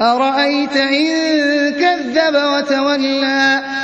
أَرَأَيْتَ إِن كَذَّبَ وَتَوَلَّىٰ